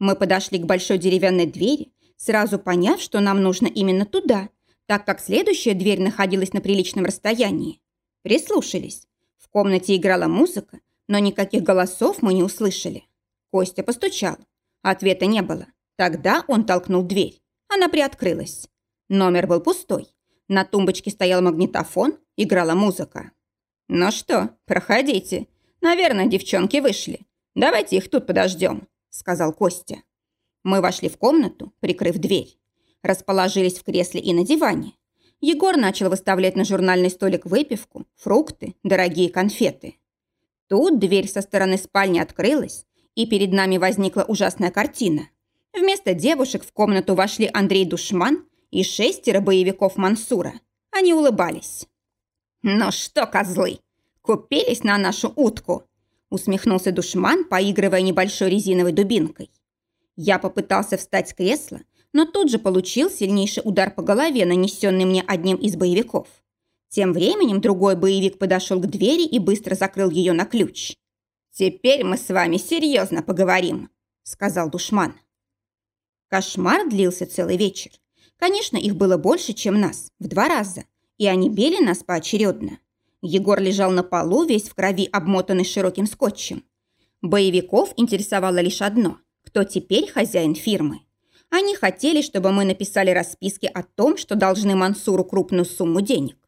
Мы подошли к большой деревянной двери, сразу поняв, что нам нужно именно туда, так как следующая дверь находилась на приличном расстоянии. Прислушались. В комнате играла музыка, но никаких голосов мы не услышали. Костя постучал. Ответа не было. Тогда он толкнул дверь. Она приоткрылась. Номер был пустой. На тумбочке стоял магнитофон, играла музыка. «Ну что, проходите. Наверное, девчонки вышли. Давайте их тут подождем», — сказал Костя. Мы вошли в комнату, прикрыв дверь. Расположились в кресле и на диване. Егор начал выставлять на журнальный столик выпивку, фрукты, дорогие конфеты. Тут дверь со стороны спальни открылась, и перед нами возникла ужасная картина. Вместо девушек в комнату вошли Андрей Душман и шестеро боевиков Мансура. Они улыбались. «Ну что, козлы, купились на нашу утку?» усмехнулся Душман, поигрывая небольшой резиновой дубинкой. Я попытался встать с кресла, но тут же получил сильнейший удар по голове, нанесенный мне одним из боевиков. Тем временем другой боевик подошел к двери и быстро закрыл ее на ключ. «Теперь мы с вами серьезно поговорим», — сказал душман. Кошмар длился целый вечер. Конечно, их было больше, чем нас, в два раза, и они били нас поочередно. Егор лежал на полу, весь в крови, обмотанный широким скотчем. Боевиков интересовало лишь одно – кто теперь хозяин фирмы. Они хотели, чтобы мы написали расписки о том, что должны Мансуру крупную сумму денег.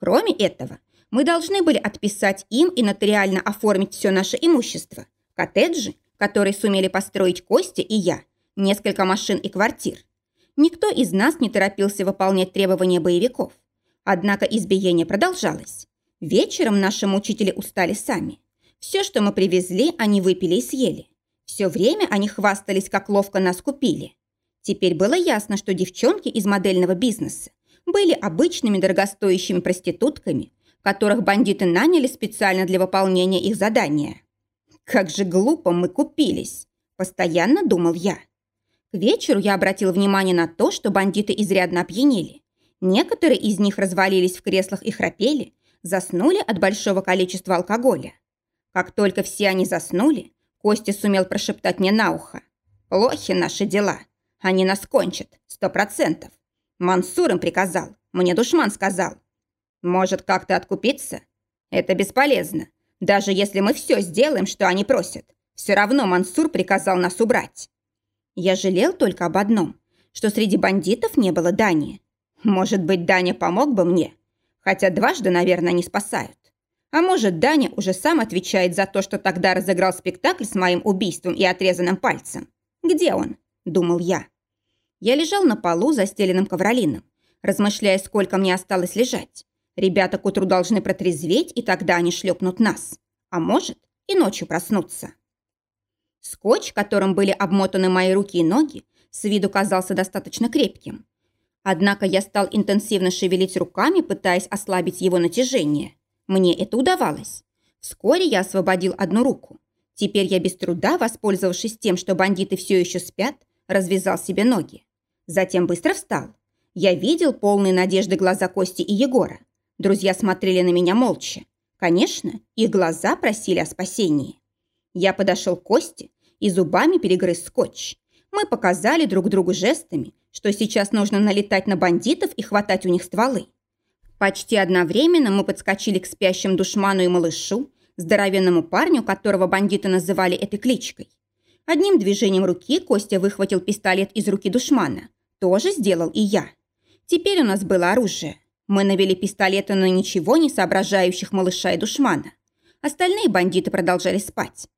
Кроме этого, мы должны были отписать им и нотариально оформить все наше имущество. Коттеджи, которые сумели построить Костя и я, несколько машин и квартир. Никто из нас не торопился выполнять требования боевиков. Однако избиение продолжалось. Вечером наши мучители устали сами. Все, что мы привезли, они выпили и съели. Все время они хвастались, как ловко нас купили. Теперь было ясно, что девчонки из модельного бизнеса были обычными дорогостоящими проститутками, которых бандиты наняли специально для выполнения их задания. Как же глупо мы купились, постоянно думал я. К вечеру я обратил внимание на то, что бандиты изрядно опьянели. Некоторые из них развалились в креслах и храпели, заснули от большого количества алкоголя. Как только все они заснули, Костя сумел прошептать мне на ухо. «Плохи наши дела. Они нас кончат, сто процентов. Мансур им приказал, мне душман сказал. Может, как-то откупиться? Это бесполезно. Даже если мы все сделаем, что они просят, все равно Мансур приказал нас убрать. Я жалел только об одном, что среди бандитов не было Дани. Может быть, Даня помог бы мне? Хотя дважды, наверное, не спасают. А может, Даня уже сам отвечает за то, что тогда разыграл спектакль с моим убийством и отрезанным пальцем. Где он? Думал я. Я лежал на полу, застеленным ковролином, размышляя, сколько мне осталось лежать. Ребята к утру должны протрезветь, и тогда они шлепнут нас. А может, и ночью проснуться. Скотч, которым были обмотаны мои руки и ноги, с виду казался достаточно крепким. Однако я стал интенсивно шевелить руками, пытаясь ослабить его натяжение. Мне это удавалось. Вскоре я освободил одну руку. Теперь я без труда, воспользовавшись тем, что бандиты все еще спят, развязал себе ноги. Затем быстро встал. Я видел полные надежды глаза Кости и Егора. Друзья смотрели на меня молча. Конечно, их глаза просили о спасении. Я подошел к Косте и зубами перегрыз скотч. Мы показали друг другу жестами, что сейчас нужно налетать на бандитов и хватать у них стволы. Почти одновременно мы подскочили к спящим душману и малышу, здоровенному парню, которого бандиты называли этой кличкой. Одним движением руки Костя выхватил пистолет из руки душмана. Тоже сделал и я. Теперь у нас было оружие. Мы навели пистолеты на ничего не соображающих малыша и душмана. Остальные бандиты продолжали спать.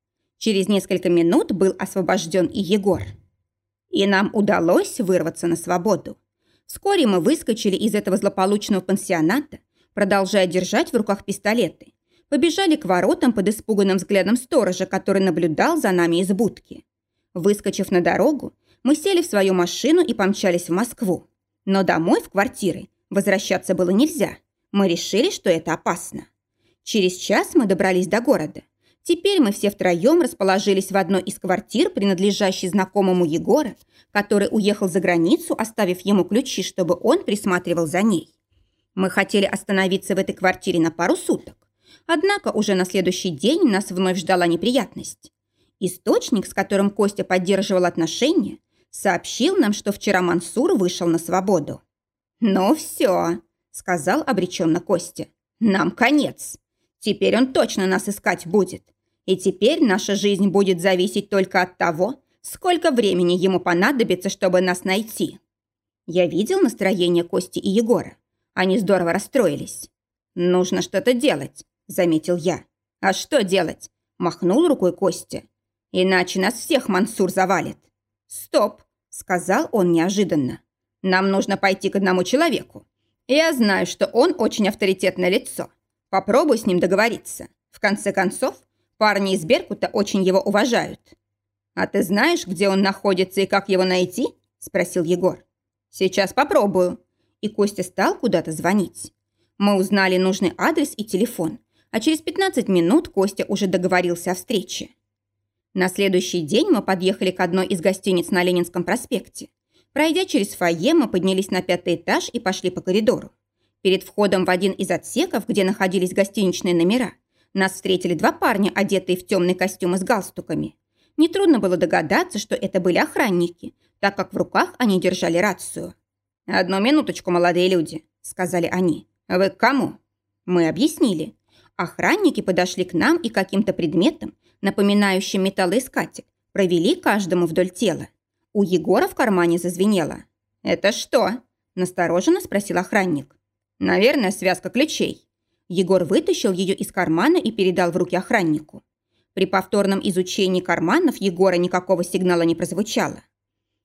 Через несколько минут был освобожден и Егор. И нам удалось вырваться на свободу. Вскоре мы выскочили из этого злополучного пансионата, продолжая держать в руках пистолеты. Побежали к воротам под испуганным взглядом сторожа, который наблюдал за нами из будки. Выскочив на дорогу, мы сели в свою машину и помчались в Москву. Но домой, в квартиры, возвращаться было нельзя. Мы решили, что это опасно. Через час мы добрались до города. Теперь мы все втроем расположились в одной из квартир, принадлежащей знакомому Егора, который уехал за границу, оставив ему ключи, чтобы он присматривал за ней. Мы хотели остановиться в этой квартире на пару суток. Однако уже на следующий день нас вновь ждала неприятность. Источник, с которым Костя поддерживал отношения, сообщил нам, что вчера Мансур вышел на свободу. «Ну все», — сказал обреченно Костя, — «нам конец. Теперь он точно нас искать будет. И теперь наша жизнь будет зависеть только от того, сколько времени ему понадобится, чтобы нас найти». Я видел настроение Кости и Егора. Они здорово расстроились. «Нужно что-то делать», — заметил я. «А что делать?» — махнул рукой Костя. «Иначе нас всех Мансур завалит». «Стоп», — сказал он неожиданно. «Нам нужно пойти к одному человеку. Я знаю, что он очень авторитетное лицо. Попробуй с ним договориться. В конце концов, парни из Беркута очень его уважают». «А ты знаешь, где он находится и как его найти?» – спросил Егор. «Сейчас попробую». И Костя стал куда-то звонить. Мы узнали нужный адрес и телефон, а через 15 минут Костя уже договорился о встрече. На следующий день мы подъехали к одной из гостиниц на Ленинском проспекте. Пройдя через фойе, мы поднялись на пятый этаж и пошли по коридору. Перед входом в один из отсеков, где находились гостиничные номера, нас встретили два парня, одетые в темные костюмы с галстуками. Нетрудно было догадаться, что это были охранники, так как в руках они держали рацию. «Одну минуточку, молодые люди», — сказали они. «Вы к кому?» Мы объяснили. Охранники подошли к нам и каким-то предметом, напоминающим металлоискатель, провели каждому вдоль тела. У Егора в кармане зазвенело. «Это что?» – настороженно спросил охранник. «Наверное, связка ключей». Егор вытащил ее из кармана и передал в руки охраннику. При повторном изучении карманов Егора никакого сигнала не прозвучало.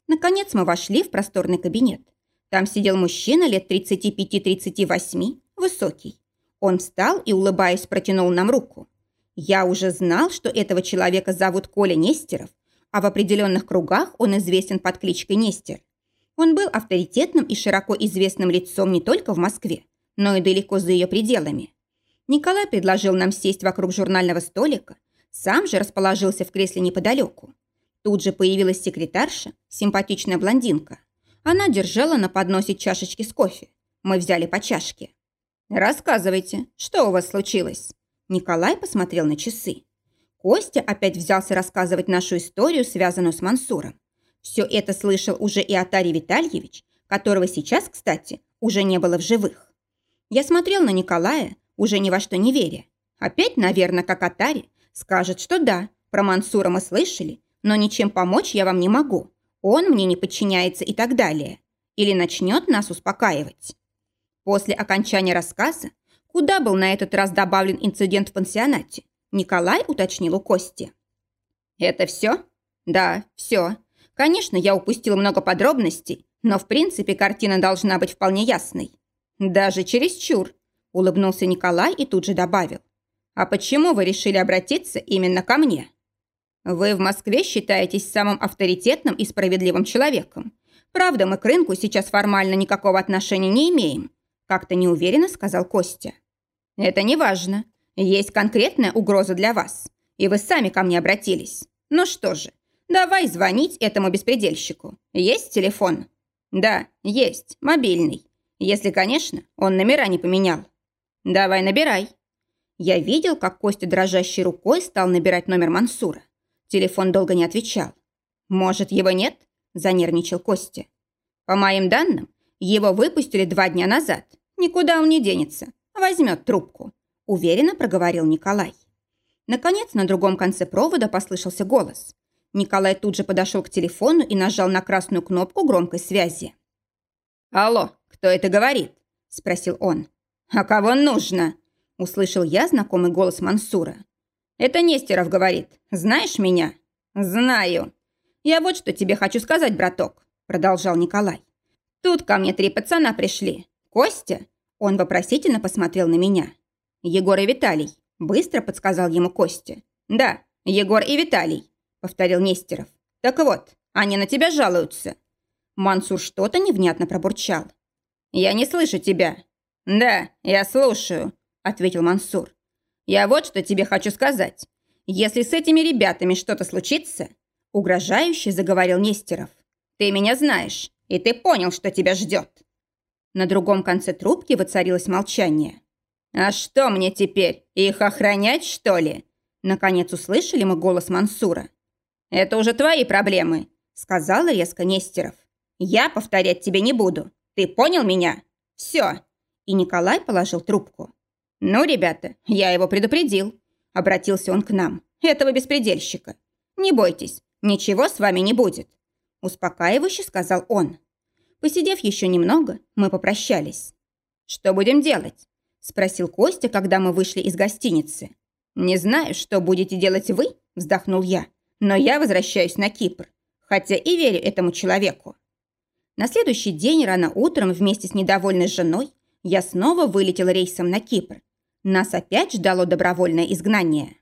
Наконец мы вошли в просторный кабинет. Там сидел мужчина лет 35-38, высокий. Он встал и, улыбаясь, протянул нам руку. Я уже знал, что этого человека зовут Коля Нестеров, а в определенных кругах он известен под кличкой Нестер. Он был авторитетным и широко известным лицом не только в Москве, но и далеко за ее пределами. Николай предложил нам сесть вокруг журнального столика, сам же расположился в кресле неподалеку. Тут же появилась секретарша, симпатичная блондинка. Она держала на подносе чашечки с кофе. Мы взяли по чашке. «Рассказывайте, что у вас случилось?» Николай посмотрел на часы. Костя опять взялся рассказывать нашу историю, связанную с Мансуром. Все это слышал уже и Атарий Витальевич, которого сейчас, кстати, уже не было в живых. Я смотрел на Николая, уже ни во что не веря. Опять, наверное, как Атари, скажет, что да, про Мансура мы слышали, но ничем помочь я вам не могу. Он мне не подчиняется и так далее. Или начнет нас успокаивать. После окончания рассказа, куда был на этот раз добавлен инцидент в пансионате, Николай уточнил у Кости. «Это все?» «Да, все. Конечно, я упустила много подробностей, но в принципе картина должна быть вполне ясной. Даже чересчур, улыбнулся Николай и тут же добавил. А почему вы решили обратиться именно ко мне? Вы в Москве считаетесь самым авторитетным и справедливым человеком. Правда, мы к рынку сейчас формально никакого отношения не имеем, как-то неуверенно сказал Костя. Это не важно. Есть конкретная угроза для вас, и вы сами ко мне обратились. Ну что же, Давай звонить этому беспредельщику. Есть телефон? Да, есть, мобильный. Если, конечно, он номера не поменял. Давай набирай. Я видел, как Костя дрожащей рукой стал набирать номер Мансура. Телефон долго не отвечал. «Может, его нет?» – занервничал Костя. «По моим данным, его выпустили два дня назад. Никуда он не денется. Возьмет трубку», – уверенно проговорил Николай. Наконец, на другом конце провода послышался голос. Николай тут же подошел к телефону и нажал на красную кнопку громкой связи. «Алло, кто это говорит?» – спросил он. «А кого нужно?» – услышал я знакомый голос Мансура. «Это Нестеров говорит. Знаешь меня?» «Знаю. Я вот что тебе хочу сказать, браток», – продолжал Николай. «Тут ко мне три пацана пришли. Костя?» Он вопросительно посмотрел на меня. «Егор и Виталий», Быстро подсказал ему Костя. «Да, Егор и Виталий», — повторил Нестеров. «Так вот, они на тебя жалуются». Мансур что-то невнятно пробурчал. «Я не слышу тебя». «Да, я слушаю», — ответил Мансур. «Я вот что тебе хочу сказать. Если с этими ребятами что-то случится...» Угрожающе заговорил Нестеров. «Ты меня знаешь, и ты понял, что тебя ждет». На другом конце трубки воцарилось молчание. «А что мне теперь, их охранять, что ли?» Наконец услышали мы голос Мансура. «Это уже твои проблемы», — сказал резко Нестеров. «Я повторять тебе не буду. Ты понял меня? Все». И Николай положил трубку. «Ну, ребята, я его предупредил», — обратился он к нам, этого беспредельщика. «Не бойтесь, ничего с вами не будет», — успокаивающе сказал он. Посидев еще немного, мы попрощались. «Что будем делать?» – спросил Костя, когда мы вышли из гостиницы. «Не знаю, что будете делать вы», – вздохнул я, «но я возвращаюсь на Кипр, хотя и верю этому человеку». На следующий день рано утром вместе с недовольной женой я снова вылетел рейсом на Кипр. Нас опять ждало добровольное изгнание.